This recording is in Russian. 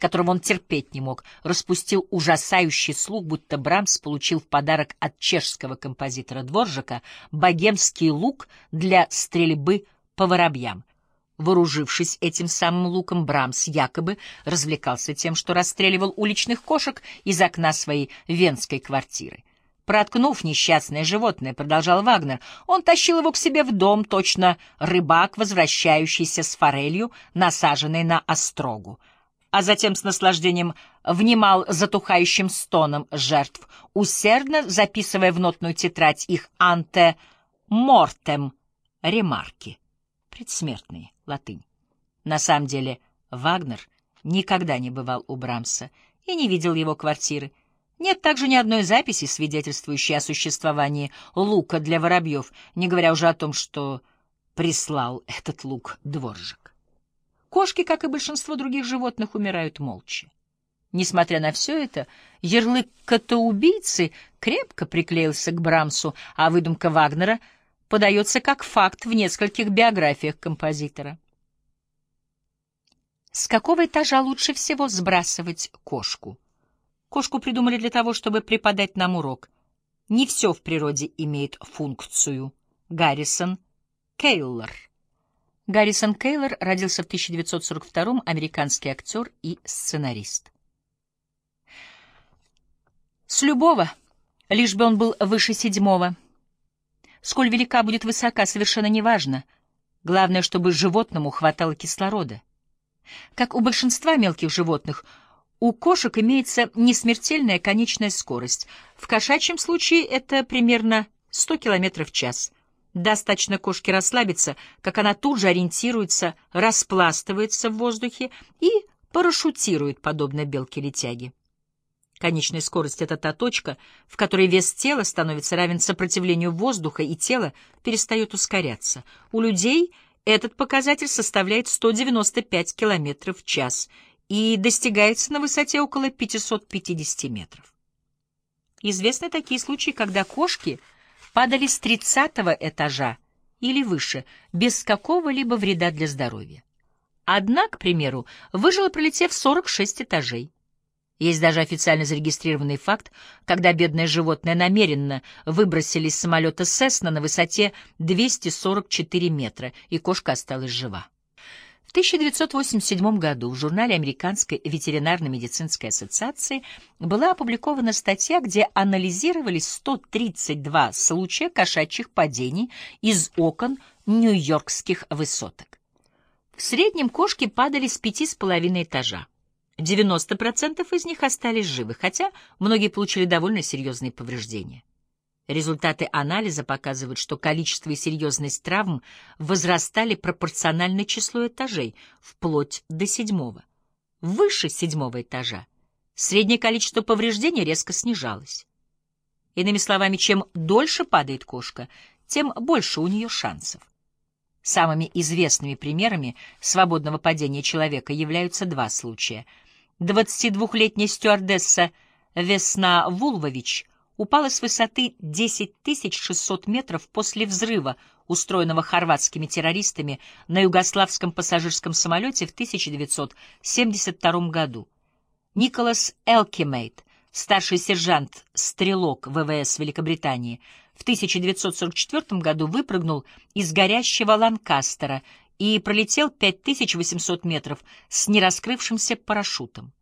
которого он терпеть не мог, распустил ужасающий слух, будто Брамс получил в подарок от чешского композитора Дворжика богемский лук для стрельбы по воробьям. Вооружившись этим самым луком, Брамс якобы развлекался тем, что расстреливал уличных кошек из окна своей венской квартиры. Проткнув несчастное животное, продолжал Вагнер, он тащил его к себе в дом, точно рыбак, возвращающийся с форелью, насаженной на острогу. А затем с наслаждением внимал затухающим стоном жертв, усердно записывая в нотную тетрадь их анте мортем ремарки предсмертные, латынь. На самом деле Вагнер никогда не бывал у Брамса и не видел его квартиры. Нет также ни одной записи, свидетельствующей о существовании лука для воробьев, не говоря уже о том, что прислал этот лук дворжик. Кошки, как и большинство других животных, умирают молча. Несмотря на все это, ярлык котоубийцы крепко приклеился к Брамсу, а выдумка Вагнера — подается как факт в нескольких биографиях композитора. С какого этажа лучше всего сбрасывать кошку? Кошку придумали для того, чтобы преподать нам урок. Не все в природе имеет функцию. Гаррисон Кейлор. Гаррисон Кейлор родился в 1942 американский актер и сценарист. С любого, лишь бы он был выше седьмого — Сколь велика будет высока, совершенно неважно. Главное, чтобы животному хватало кислорода. Как у большинства мелких животных, у кошек имеется несмертельная конечная скорость. В кошачьем случае это примерно 100 км в час. Достаточно кошке расслабиться, как она тут же ориентируется, распластывается в воздухе и парашютирует, подобно белке-летяге. Конечная скорость — это та точка, в которой вес тела становится равен сопротивлению воздуха, и тело перестает ускоряться. У людей этот показатель составляет 195 км в час и достигается на высоте около 550 метров. Известны такие случаи, когда кошки падали с 30 этажа или выше, без какого-либо вреда для здоровья. Одна, к примеру, выжила, пролетев 46 этажей. Есть даже официально зарегистрированный факт, когда бедное животное намеренно выбросили из самолета «Сесна» на высоте 244 метра, и кошка осталась жива. В 1987 году в журнале Американской ветеринарно-медицинской ассоциации была опубликована статья, где анализировались 132 случая кошачьих падений из окон нью-йоркских высоток. В среднем кошки падали с пяти с половиной этажа. 90% из них остались живы, хотя многие получили довольно серьезные повреждения. Результаты анализа показывают, что количество и серьезность травм возрастали пропорционально числу этажей, вплоть до седьмого. Выше седьмого этажа среднее количество повреждений резко снижалось. Иными словами, чем дольше падает кошка, тем больше у нее шансов. Самыми известными примерами свободного падения человека являются два случая — 22-летняя стюардесса Весна Вулвович упала с высоты 10 600 метров после взрыва, устроенного хорватскими террористами на югославском пассажирском самолете в 1972 году. Николас Элкимейт, старший сержант-стрелок ВВС Великобритании, в 1944 году выпрыгнул из горящего Ланкастера и пролетел 5800 метров с нераскрывшимся парашютом.